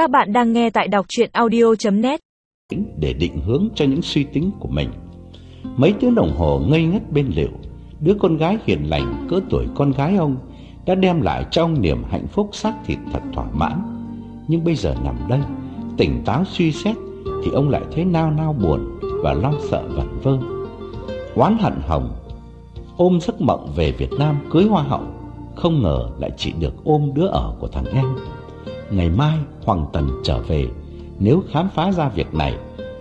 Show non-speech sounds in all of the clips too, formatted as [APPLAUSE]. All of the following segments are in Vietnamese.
Các bạn đang nghe tại đọc chuyện audio.net Để định hướng cho những suy tính của mình. Mấy tiếng đồng hồ ngây ngất bên liệu Đứa con gái hiền lành cỡ tuổi con gái ông Đã đem lại cho ông niềm hạnh phúc xác thịt thật thỏa mãn. Nhưng bây giờ nằm đây, Tỉnh táo suy xét Thì ông lại thấy nao nao buồn Và lo sợ vẩn vơ. Oán hận hồng, Ôm giấc mộng về Việt Nam cưới hoa hậu, Không ngờ lại chỉ được ôm đứa ở của thằng em. Ngày mai Hoàng Tần trở về. Nếu khám phá ra việc này,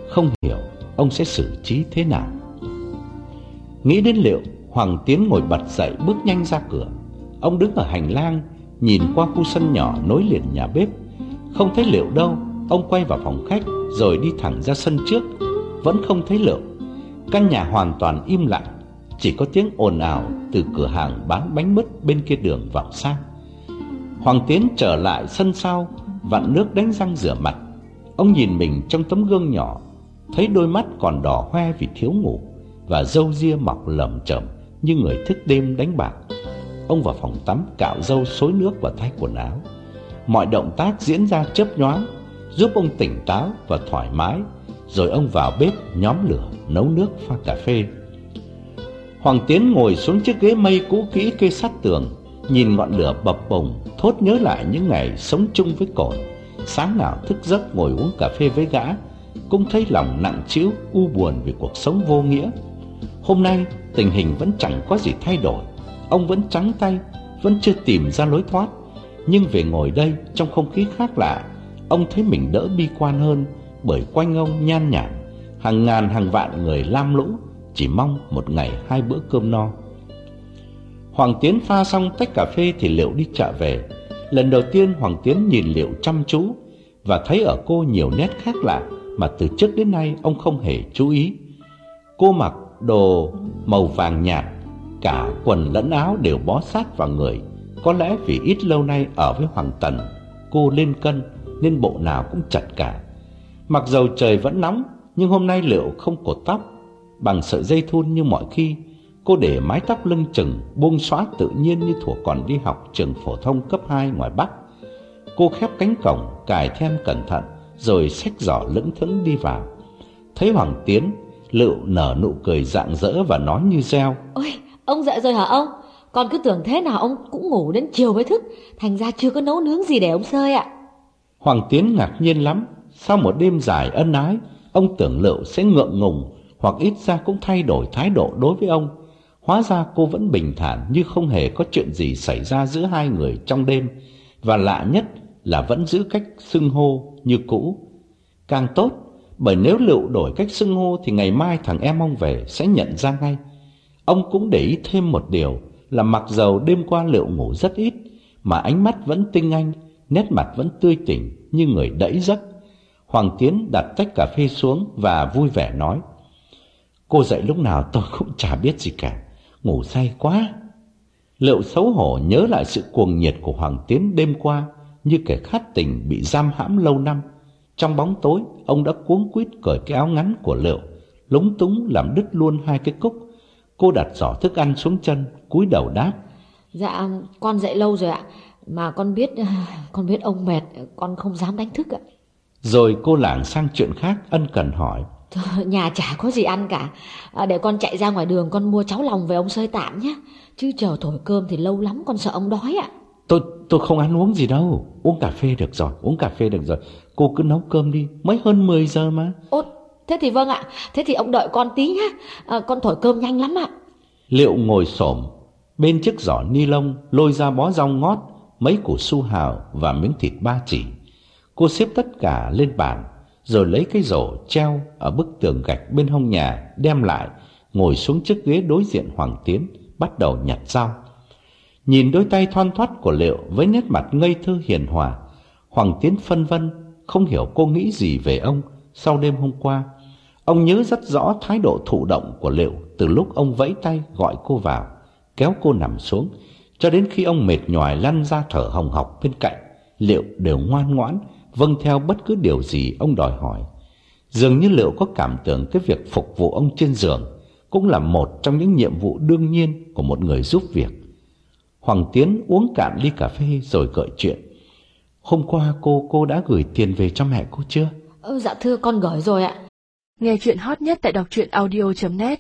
Không hiểu ông sẽ xử trí thế nào. Nghĩ đến liệu Hoàng Tiến ngồi bật dậy bước nhanh ra cửa, Ông đứng ở hành lang, Nhìn qua khu sân nhỏ nối liền nhà bếp. Không thấy liệu đâu, Ông quay vào phòng khách Rồi đi thẳng ra sân trước. Vẫn không thấy liệu. Căn nhà hoàn toàn im lặng, Chỉ có tiếng ồn ào Từ cửa hàng bán bánh mứt bên kia đường vọng sang. Hoàng Tiến trở lại sân sau Vặn nước đánh răng rửa mặt. Ông nhìn mình trong tấm gương nhỏ, Thấy đôi mắt còn đỏ hoe vì thiếu ngủ Và râu ria mọc lởm chởm Như người thức đêm đánh bạc. Ông vào phòng tắm cạo râu xối nước và thay quần áo. Mọi động tác diễn ra chớp nhoáng, Giúp ông tỉnh táo và thoải mái. Rồi ông vào bếp nhóm lửa, Nấu nước pha cà phê. Hoàng Tiến ngồi xuống chiếc ghế mây cũ kỹ kê sát tường Nhìn ngọn lửa bập bùng, Thốt nhớ lại những ngày sống chung với cồn. Sáng nào thức giấc ngồi uống cà phê với gã, Cũng thấy lòng nặng trĩu, U buồn vì cuộc sống vô nghĩa. Hôm nay, tình hình vẫn chẳng có gì thay đổi. Ông vẫn trắng tay, Vẫn chưa tìm ra lối thoát. Nhưng về ngồi đây, trong không khí khác lạ, Ông thấy mình đỡ bi quan hơn Bởi quanh ông nhan nhản. Hàng ngàn hàng vạn người lam lũ, Chỉ mong một ngày hai bữa cơm no. Hoàng Tiến pha xong tách cà phê thì Liệu đi chợ về. Lần đầu tiên Hoàng Tiến nhìn Liệu chăm chú và thấy ở cô nhiều nét khác lạ mà từ trước đến nay ông không hề chú ý. Cô mặc đồ màu vàng nhạt, cả quần lẫn áo đều bó sát vào người. Có lẽ vì ít lâu nay ở với Hoàng Tần, cô lên cân nên bộ nào cũng chặt cả. Mặc dầu trời vẫn nóng, nhưng hôm nay Liệu không cột tóc, bằng sợi dây thun như mọi khi Cô để mái tóc lưng chừng buông xóa tự nhiên như thuở còn đi học trường phổ thông cấp 2 ngoài Bắc. Cô khép cánh cổng, cài then cẩn thận, rồi xách giỏ lững thững đi vào. Thấy Hoàng Tiến, Lựu nở nụ cười rạng rỡ và nói như reo. Ôi, ông dậy rồi hả ông? Con cứ tưởng thế nào ông cũng ngủ đến chiều mới thức, thành ra chưa có nấu nướng gì để ông sơi ạ. Hoàng Tiến ngạc nhiên lắm, sau một đêm dài ân ái, ông tưởng Lựu sẽ ngượng ngùng hoặc ít ra cũng thay đổi thái độ đối với ông. Hóa ra cô vẫn bình thản như không hề có chuyện gì xảy ra giữa hai người trong đêm Và lạ nhất là vẫn giữ cách xưng hô như cũ. Càng tốt, bởi nếu Lựu đổi cách xưng hô thì ngày mai thằng em ông về sẽ nhận ra ngay. Ông cũng để ý thêm một điều là mặc dầu đêm qua Lựu ngủ rất ít Mà ánh mắt vẫn tinh anh, nét mặt vẫn tươi tỉnh như người đẫy giấc. Hoàng Tiến đặt tách cà phê xuống và vui vẻ nói Cô dậy lúc nào tôi cũng chả biết gì cả ngủ say quá. Liệu xấu hổ nhớ lại sự cuồng nhiệt của Hoàng Tiến đêm qua như kẻ khát tình bị giam hãm lâu năm. Trong bóng tối, ông đã cuống quýt cởi cái áo ngắn của Liệu, lúng túng làm đứt luôn hai cái cúc. Cô đặt giỏ thức ăn xuống chân, cúi đầu đáp. Dạ, con dậy lâu rồi ạ, mà con biết [SIGHS] con biết ông mệt, con không dám đánh thức ạ. Rồi cô lảng sang chuyện khác ân cần hỏi. [LAUGHS] Nhà chả có gì ăn cả. À, Để con chạy ra ngoài đường con mua cháo lòng về ông sơi tạm nhé. Chứ chờ thổi cơm thì lâu lắm con sợ ông đói ạ. Tôi tôi không ăn uống gì đâu. Uống cà phê được rồi Uống cà phê được rồi. Cô cứ nấu cơm đi Mới hơn 10 giờ mà. Ô thế thì vâng ạ. Thế thì ông đợi con tí nhá à, Con thổi cơm nhanh lắm ạ. Liệu ngồi xổm Bên chiếc giỏ ni lông Lôi ra bó rau ngót Mấy củ su hào Và miếng thịt ba chỉ. Cô xếp tất cả lên bàn rồi lấy cái rổ treo ở bức tường gạch bên hông nhà đem lại, ngồi xuống chiếc ghế đối diện Hoàng Tiến, bắt đầu nhặt rau. Nhìn đôi tay thon thoát của Liệu với nét mặt ngây thơ hiền hòa, Hoàng Tiến phân vân, không hiểu cô nghĩ gì về ông sau đêm hôm qua. Ông nhớ rất rõ thái độ thụ động của Liệu từ lúc ông vẫy tay gọi cô vào, kéo cô nằm xuống, cho đến khi ông mệt nhòi lăn ra thở hồng hộc bên cạnh, Liệu đều ngoan ngoãn, vâng theo bất cứ điều gì ông đòi hỏi. Dường như liệu có cảm tưởng cái việc phục vụ ông trên giường cũng là một trong những nhiệm vụ đương nhiên của một người giúp việc. Hoàng Tiến uống cạn ly cà phê rồi gợi chuyện. Hôm qua cô cô đã gửi tiền về cho mẹ cô chưa? Ờ, dạ thưa con gửi rồi ạ. Nghe chuyện hot nhất tại đọc truyện audio.net